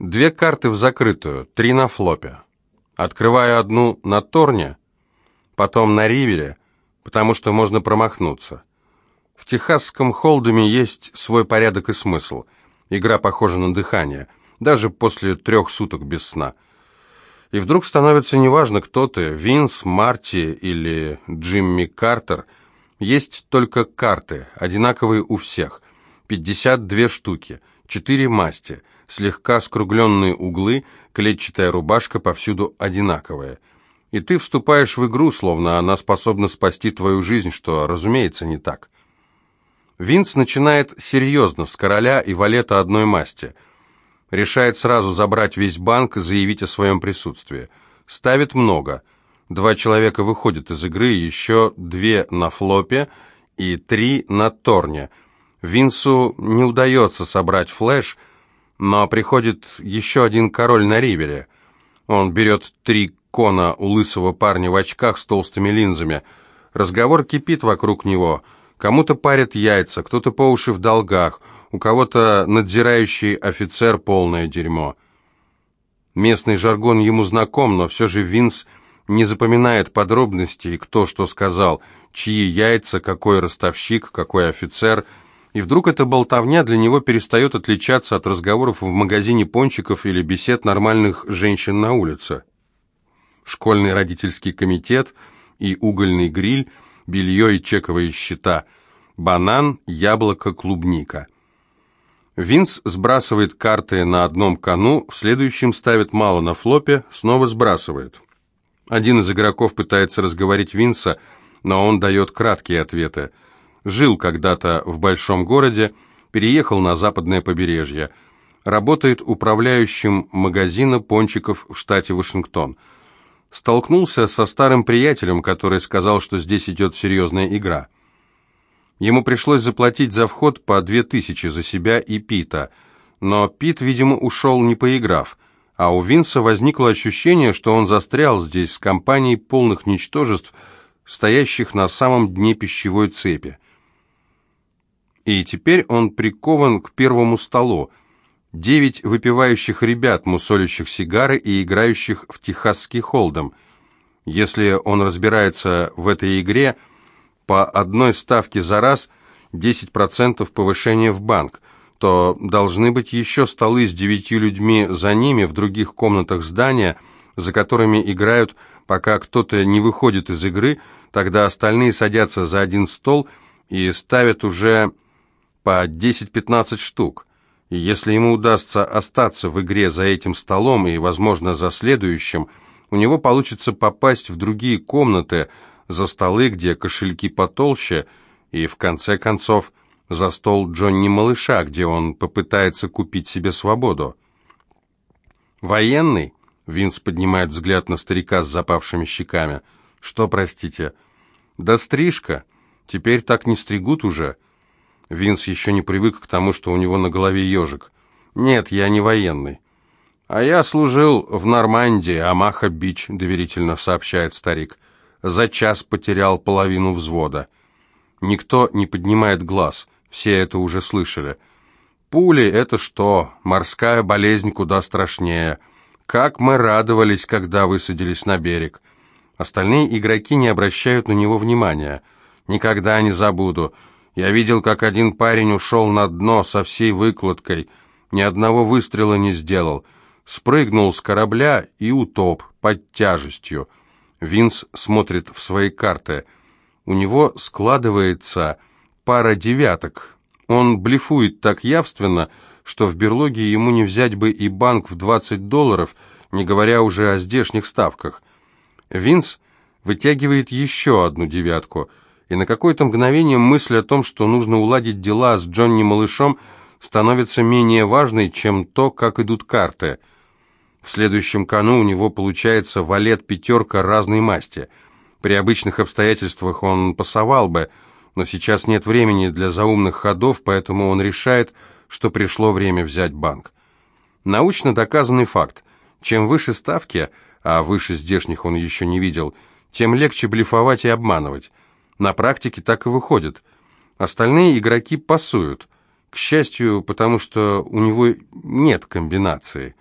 Две карты в закрытую, три на флопе. Открываю одну на Торне, потом на Ривере, потому что можно промахнуться. В техасском холдеме есть свой порядок и смысл. Игра похожа на дыхание, даже после трех суток без сна. И вдруг становится неважно, кто ты, Винс, Марти или Джимми Картер. Есть только карты, одинаковые у всех. 52 штуки, 4 масти – слегка скругленные углы, клетчатая рубашка повсюду одинаковая. И ты вступаешь в игру, словно она способна спасти твою жизнь, что, разумеется, не так. Винс начинает серьезно, с короля и валета одной масти. Решает сразу забрать весь банк, заявить о своем присутствии. Ставит много. Два человека выходят из игры, еще две на флопе и три на торне. Винсу не удается собрать флеш – но приходит еще один король на ривере. Он берет три кона у лысого парня в очках с толстыми линзами. Разговор кипит вокруг него. Кому-то парят яйца, кто-то по уши в долгах, у кого-то надзирающий офицер полное дерьмо. Местный жаргон ему знаком, но все же Винс не запоминает подробностей, кто что сказал, чьи яйца, какой ростовщик, какой офицер – и вдруг эта болтовня для него перестает отличаться от разговоров в магазине пончиков или бесед нормальных женщин на улице. Школьный родительский комитет и угольный гриль, белье и чековые счета, банан, яблоко, клубника. Винс сбрасывает карты на одном кону, в следующем ставит мало на флопе, снова сбрасывает. Один из игроков пытается разговорить Винса, но он дает краткие ответы – Жил когда-то в большом городе, переехал на западное побережье. Работает управляющим магазина пончиков в штате Вашингтон. Столкнулся со старым приятелем, который сказал, что здесь идет серьезная игра. Ему пришлось заплатить за вход по две тысячи за себя и Пита, но Пит, видимо, ушел не поиграв, а у Винса возникло ощущение, что он застрял здесь с компанией полных ничтожеств, стоящих на самом дне пищевой цепи и теперь он прикован к первому столу. Девять выпивающих ребят, мусолящих сигары и играющих в техасский холдом. Если он разбирается в этой игре, по одной ставке за раз 10% повышения в банк, то должны быть еще столы с девятью людьми за ними в других комнатах здания, за которыми играют, пока кто-то не выходит из игры, тогда остальные садятся за один стол и ставят уже по 10-15 штук. И если ему удастся остаться в игре за этим столом и, возможно, за следующим, у него получится попасть в другие комнаты, за столы, где кошельки потолще, и, в конце концов, за стол Джонни Малыша, где он попытается купить себе свободу. «Военный?» — Винс поднимает взгляд на старика с запавшими щеками. «Что, простите?» «Да стрижка. Теперь так не стригут уже». Винс еще не привык к тому, что у него на голове ежик. «Нет, я не военный». «А я служил в Нормандии, Амаха-Бич», — доверительно сообщает старик. «За час потерял половину взвода». Никто не поднимает глаз, все это уже слышали. «Пули — это что? Морская болезнь куда страшнее. Как мы радовались, когда высадились на берег». Остальные игроки не обращают на него внимания. «Никогда не забуду». Я видел, как один парень ушел на дно со всей выкладкой, ни одного выстрела не сделал, спрыгнул с корабля и утоп под тяжестью. Винс смотрит в свои карты. У него складывается пара девяток. Он блефует так явственно, что в берлоге ему не взять бы и банк в 20 долларов, не говоря уже о здешних ставках. Винс вытягивает еще одну девятку – и на какое-то мгновение мысль о том, что нужно уладить дела с Джонни Малышом, становится менее важной, чем то, как идут карты. В следующем кону у него получается валет-пятерка разной масти. При обычных обстоятельствах он пасовал бы, но сейчас нет времени для заумных ходов, поэтому он решает, что пришло время взять банк. Научно доказанный факт. Чем выше ставки, а выше здешних он еще не видел, тем легче блефовать и обманывать. На практике так и выходит. Остальные игроки пасуют. К счастью, потому что у него нет комбинации.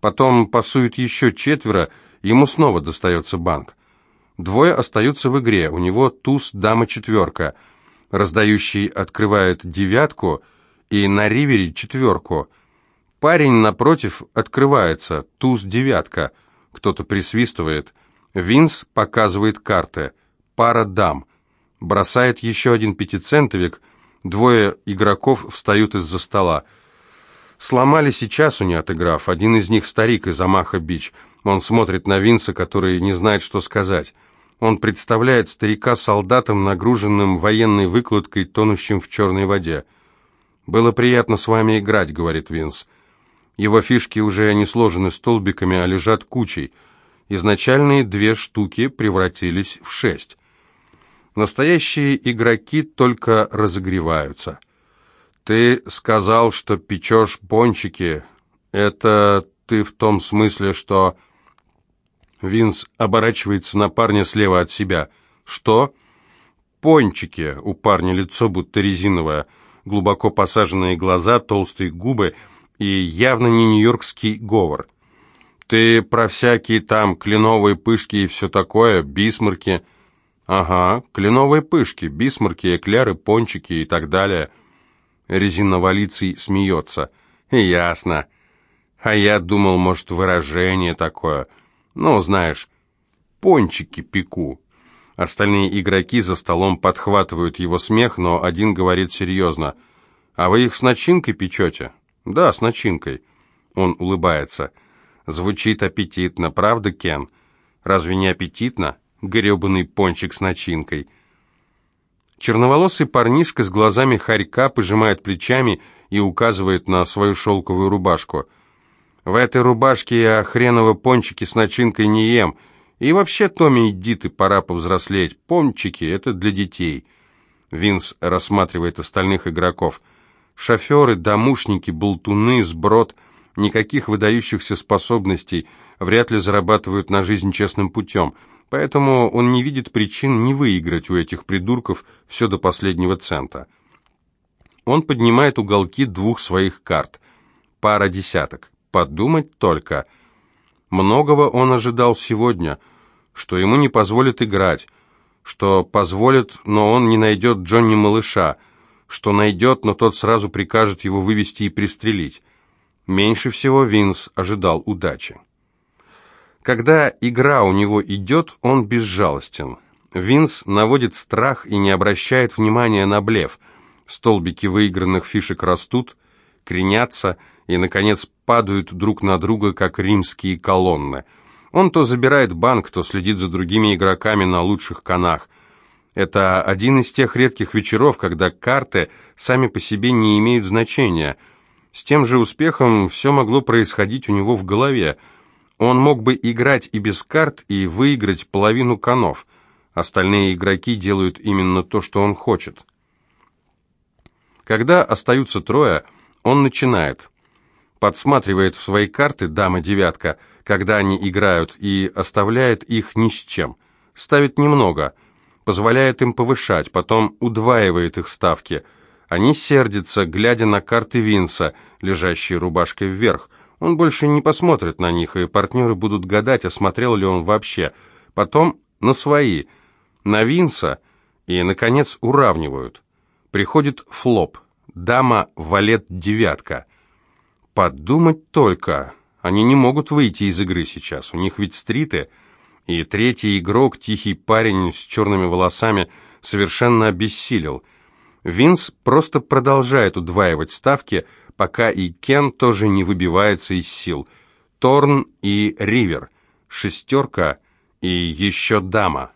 Потом пасует еще четверо, ему снова достается банк. Двое остаются в игре, у него туз, дама, четверка. Раздающий открывает девятку и на ривере четверку. Парень напротив открывается, туз, девятка. Кто-то присвистывает. Винс показывает карты. Пара дам. Бросает еще один пятицентовик. Двое игроков встают из-за стола. Сломали сейчас у не отыграв. Один из них старик из Амаха Бич. Он смотрит на Винса, который не знает, что сказать. Он представляет старика солдатом, нагруженным военной выкладкой, тонущим в черной воде. «Было приятно с вами играть», — говорит Винс. Его фишки уже не сложены столбиками, а лежат кучей. Изначальные две штуки превратились в шесть. Настоящие игроки только разогреваются. «Ты сказал, что печешь пончики. Это ты в том смысле, что...» Винс оборачивается на парня слева от себя. «Что?» «Пончики». У парня лицо будто резиновое. Глубоко посаженные глаза, толстые губы и явно не нью-йоркский говор. «Ты про всякие там кленовые пышки и все такое, бисмарки?» «Ага, кленовые пышки, бисмарки, эклеры, пончики и так далее». Резиноволицый смеется. «Ясно. А я думал, может, выражение такое. Ну, знаешь, пончики пеку». Остальные игроки за столом подхватывают его смех, но один говорит серьезно. «А вы их с начинкой печете?» «Да, с начинкой». Он улыбается. «Звучит аппетитно, правда, Кен? Разве не аппетитно? Гребаный пончик с начинкой». Черноволосый парнишка с глазами хорька пожимает плечами и указывает на свою шелковую рубашку. «В этой рубашке я хреново пончики с начинкой не ем. И вообще, Томми, иди ты, пора повзрослеть. Пончики — это для детей». Винс рассматривает остальных игроков. Шоферы, домушники, болтуны, сброд, никаких выдающихся способностей, вряд ли зарабатывают на жизнь честным путем — поэтому он не видит причин не выиграть у этих придурков все до последнего цента. Он поднимает уголки двух своих карт. Пара десяток. Подумать только. Многого он ожидал сегодня, что ему не позволят играть, что позволят, но он не найдет Джонни малыша, что найдет, но тот сразу прикажет его вывести и пристрелить. Меньше всего Винс ожидал удачи. Когда игра у него идет, он безжалостен. Винс наводит страх и не обращает внимания на блеф. Столбики выигранных фишек растут, кренятся и, наконец, падают друг на друга, как римские колонны. Он то забирает банк, то следит за другими игроками на лучших конах. Это один из тех редких вечеров, когда карты сами по себе не имеют значения. С тем же успехом все могло происходить у него в голове – он мог бы играть и без карт, и выиграть половину конов. Остальные игроки делают именно то, что он хочет. Когда остаются трое, он начинает. Подсматривает в свои карты дама-девятка, когда они играют, и оставляет их ни с чем. Ставит немного, позволяет им повышать, потом удваивает их ставки. Они сердятся, глядя на карты Винса, лежащие рубашкой вверх – он больше не посмотрит на них, и партнеры будут гадать, осмотрел ли он вообще. Потом на свои, на Винса, и, наконец, уравнивают. Приходит флоп. Дама, валет, девятка. Подумать только. Они не могут выйти из игры сейчас. У них ведь стриты. И третий игрок, тихий парень с черными волосами, совершенно обессилел. Винс просто продолжает удваивать ставки, пока и Кен тоже не выбивается из сил. Торн и Ривер, шестерка и еще дама.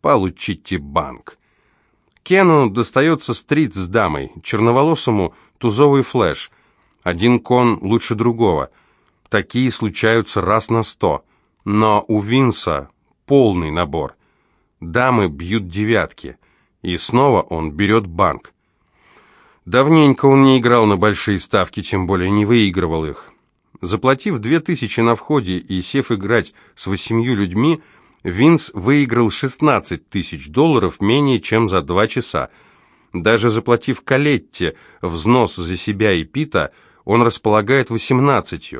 Получите банк. Кену достается стрит с дамой, черноволосому тузовый флеш. Один кон лучше другого. Такие случаются раз на сто. Но у Винса полный набор. Дамы бьют девятки. И снова он берет банк. Давненько он не играл на большие ставки, тем более не выигрывал их. Заплатив две тысячи на входе и сев играть с восемью людьми, Винс выиграл 16 тысяч долларов менее чем за два часа. Даже заплатив Калетте взнос за себя и Пита, он располагает 18.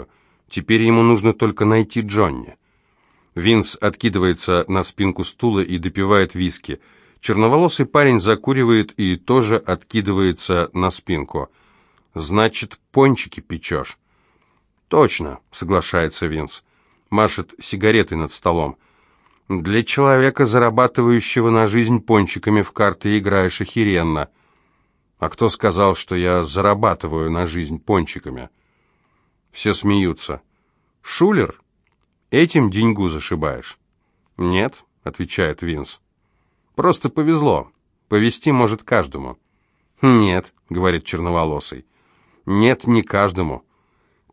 Теперь ему нужно только найти Джонни. Винс откидывается на спинку стула и допивает виски. Черноволосый парень закуривает и тоже откидывается на спинку. «Значит, пончики печешь?» «Точно», — соглашается Винс. Машет сигаретой над столом. «Для человека, зарабатывающего на жизнь пончиками в карты, играешь охеренно». «А кто сказал, что я зарабатываю на жизнь пончиками?» Все смеются. «Шулер? Этим деньгу зашибаешь?» «Нет», — отвечает Винс. «Просто повезло. Повести может каждому». «Нет», — говорит черноволосый. «Нет, не каждому.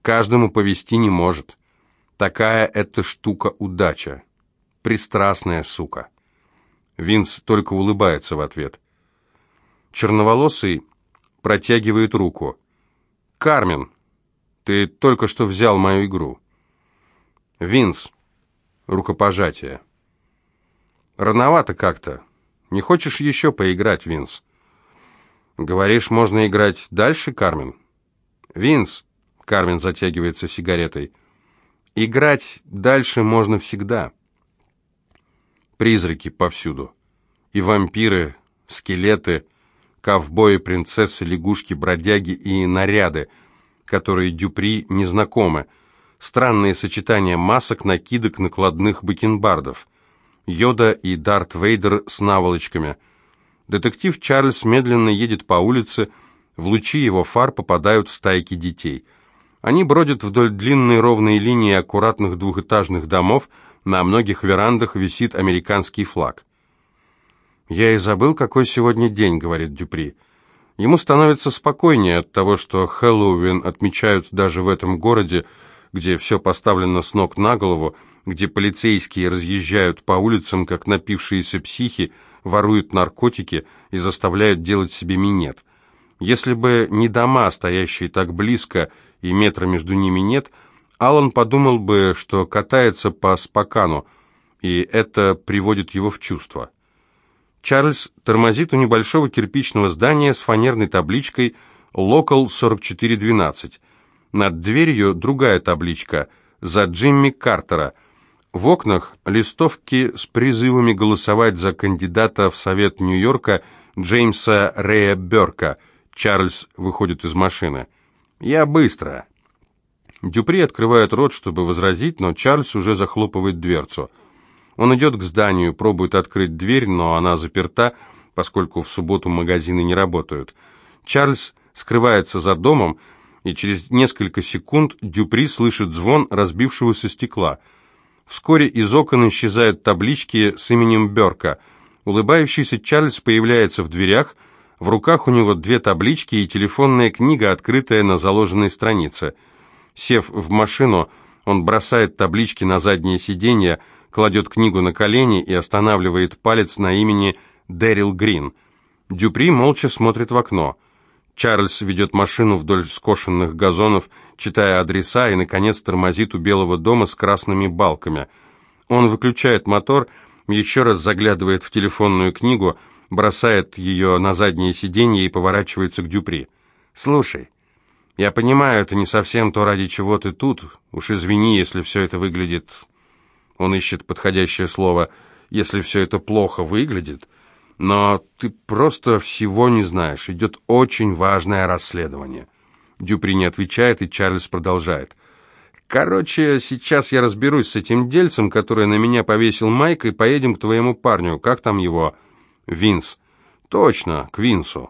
Каждому повести не может. Такая эта штука удача. Пристрастная сука». Винс только улыбается в ответ. Черноволосый протягивает руку. «Кармен, ты только что взял мою игру». «Винс». Рукопожатие. «Рановато как-то. Не хочешь еще поиграть, Винс?» «Говоришь, можно играть дальше, Кармен?» «Винс», — Кармен затягивается сигаретой, — «играть дальше можно всегда». Призраки повсюду. И вампиры, скелеты, ковбои, принцессы, лягушки, бродяги и наряды, которые Дюпри не знакомы. Странные сочетания масок, накидок, накладных бакенбардов. Йода и Дарт Вейдер с наволочками. Детектив Чарльз медленно едет по улице, в лучи его фар попадают стайки детей. Они бродят вдоль длинной ровной линии аккуратных двухэтажных домов, на многих верандах висит американский флаг. «Я и забыл, какой сегодня день», — говорит Дюпри. Ему становится спокойнее от того, что Хэллоуин отмечают даже в этом городе, где все поставлено с ног на голову, где полицейские разъезжают по улицам, как напившиеся психи, воруют наркотики и заставляют делать себе минет. Если бы не дома, стоящие так близко, и метра между ними нет, Алан подумал бы, что катается по спакану, и это приводит его в чувство. Чарльз тормозит у небольшого кирпичного здания с фанерной табличкой «Локал 4412». Над дверью другая табличка «За Джимми Картера». В окнах листовки с призывами голосовать за кандидата в Совет Нью-Йорка Джеймса Рэя Берка. Чарльз выходит из машины. «Я быстро». Дюпри открывает рот, чтобы возразить, но Чарльз уже захлопывает дверцу – он идет к зданию, пробует открыть дверь, но она заперта, поскольку в субботу магазины не работают. Чарльз скрывается за домом, и через несколько секунд Дюпри слышит звон разбившегося стекла. Вскоре из окон исчезают таблички с именем Берка. Улыбающийся Чарльз появляется в дверях, в руках у него две таблички и телефонная книга, открытая на заложенной странице. Сев в машину, он бросает таблички на заднее сиденье, кладет книгу на колени и останавливает палец на имени Дэрил Грин. Дюпри молча смотрит в окно. Чарльз ведет машину вдоль скошенных газонов, читая адреса, и, наконец, тормозит у Белого дома с красными балками. Он выключает мотор, еще раз заглядывает в телефонную книгу, бросает ее на заднее сиденье и поворачивается к Дюпри. «Слушай, я понимаю, это не совсем то, ради чего ты тут. Уж извини, если все это выглядит он ищет подходящее слово, если все это плохо выглядит. Но ты просто всего не знаешь. Идет очень важное расследование. Дюпри не отвечает, и Чарльз продолжает. «Короче, сейчас я разберусь с этим дельцем, который на меня повесил Майк, и поедем к твоему парню. Как там его?» «Винс». «Точно, к Винсу».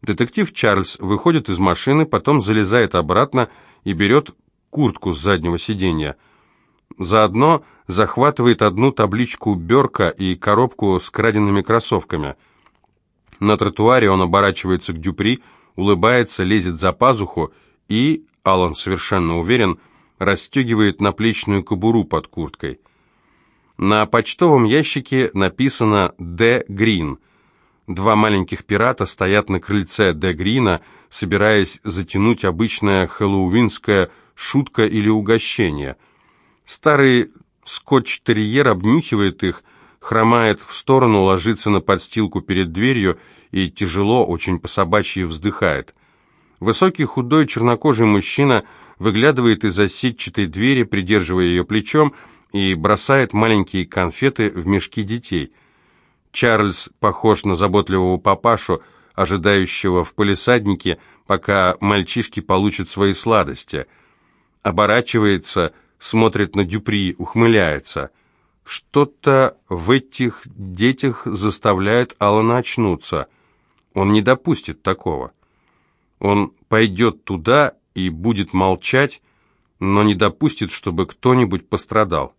Детектив Чарльз выходит из машины, потом залезает обратно и берет куртку с заднего сиденья – Заодно захватывает одну табличку Берка и коробку с краденными кроссовками. На тротуаре он оборачивается к Дюпри, улыбается, лезет за пазуху и, Алан совершенно уверен, расстегивает наплечную кобуру под курткой. На почтовом ящике написано «Д. Грин». Два маленьких пирата стоят на крыльце Д. Грина, собираясь затянуть обычное хэллоуинское шутка или угощение – Старый скотч-терьер обнюхивает их, хромает в сторону, ложится на подстилку перед дверью и тяжело, очень по-собачьи вздыхает. Высокий худой чернокожий мужчина выглядывает из-за сетчатой двери, придерживая ее плечом, и бросает маленькие конфеты в мешки детей. Чарльз похож на заботливого папашу, ожидающего в полисаднике, пока мальчишки получат свои сладости. Оборачивается, смотрит на Дюпри, ухмыляется. Что-то в этих детях заставляет Алана очнуться. Он не допустит такого. Он пойдет туда и будет молчать, но не допустит, чтобы кто-нибудь пострадал.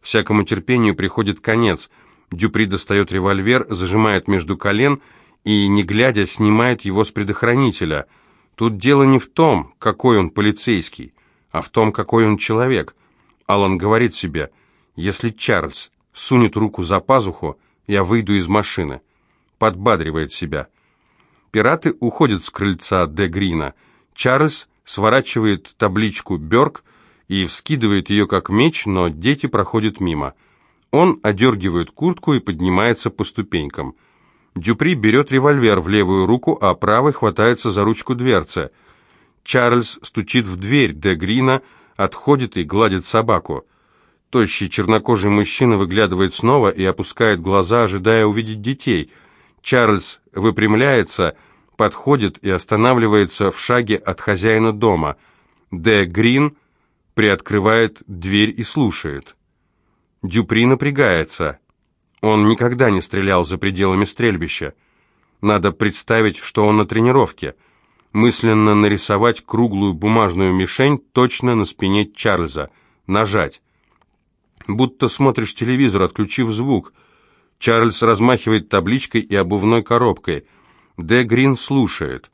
Всякому терпению приходит конец. Дюпри достает револьвер, зажимает между колен и, не глядя, снимает его с предохранителя. Тут дело не в том, какой он полицейский, а в том, какой он человек. Алан говорит себе, если Чарльз сунет руку за пазуху, я выйду из машины. Подбадривает себя. Пираты уходят с крыльца Де Грина. Чарльз сворачивает табличку «Бёрк» и вскидывает ее как меч, но дети проходят мимо. Он одергивает куртку и поднимается по ступенькам. Дюпри берет револьвер в левую руку, а правой хватается за ручку дверцы. Чарльз стучит в дверь Де Грина, отходит и гладит собаку. Тощий чернокожий мужчина выглядывает снова и опускает глаза, ожидая увидеть детей. Чарльз выпрямляется, подходит и останавливается в шаге от хозяина дома. Де Грин приоткрывает дверь и слушает. Дюпри напрягается. Он никогда не стрелял за пределами стрельбища. Надо представить, что он на тренировке. Мысленно нарисовать круглую бумажную мишень точно на спине Чарльза. Нажать. Будто смотришь телевизор, отключив звук. Чарльз размахивает табличкой и обувной коробкой. Де Грин слушает.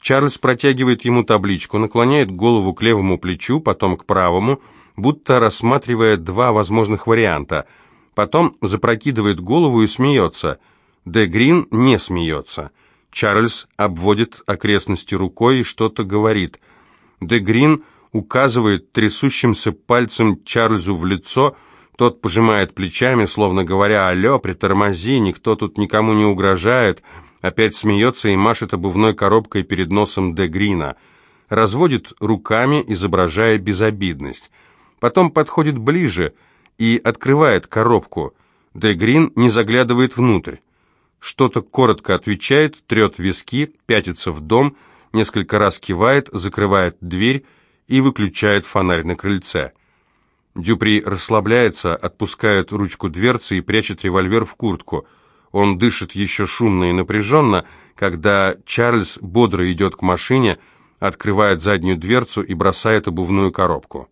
Чарльз протягивает ему табличку, наклоняет голову к левому плечу, потом к правому, будто рассматривая два возможных варианта. Потом запрокидывает голову и смеется. Де Грин не смеется. Чарльз обводит окрестности рукой и что-то говорит. Де Грин указывает трясущимся пальцем Чарльзу в лицо, тот пожимает плечами, словно говоря «Алло, притормози, никто тут никому не угрожает», Опять смеется и машет обувной коробкой перед носом Де Грина. Разводит руками, изображая безобидность. Потом подходит ближе и открывает коробку. Де Грин не заглядывает внутрь. Что-то коротко отвечает, трет виски, пятится в дом, несколько раз кивает, закрывает дверь и выключает фонарь на крыльце. Дюпри расслабляется, отпускает ручку дверцы и прячет револьвер в куртку – он дышит еще шумно и напряженно, когда Чарльз бодро идет к машине, открывает заднюю дверцу и бросает обувную коробку.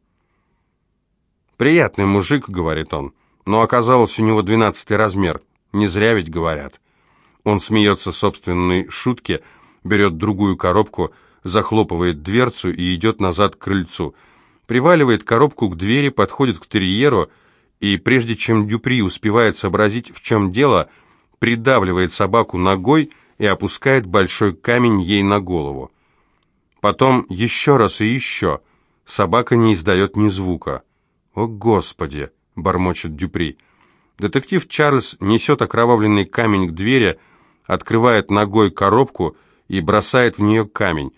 «Приятный мужик», — говорит он, — «но оказалось у него двенадцатый размер. Не зря ведь говорят». Он смеется собственной шутке, берет другую коробку, захлопывает дверцу и идет назад к крыльцу. Приваливает коробку к двери, подходит к терьеру, и прежде чем Дюпри успевает сообразить, в чем дело, — придавливает собаку ногой и опускает большой камень ей на голову. Потом еще раз и еще. Собака не издает ни звука. «О, Господи!» — бормочет Дюпри. Детектив Чарльз несет окровавленный камень к двери, открывает ногой коробку и бросает в нее камень.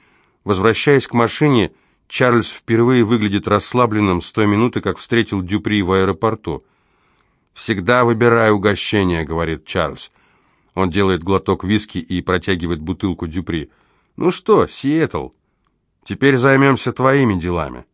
Возвращаясь к машине, Чарльз впервые выглядит расслабленным с той минуты, как встретил Дюпри в аэропорту. «Всегда выбирай угощение», — говорит Чарльз. Он делает глоток виски и протягивает бутылку Дюпри. «Ну что, Сиэтл, теперь займемся твоими делами».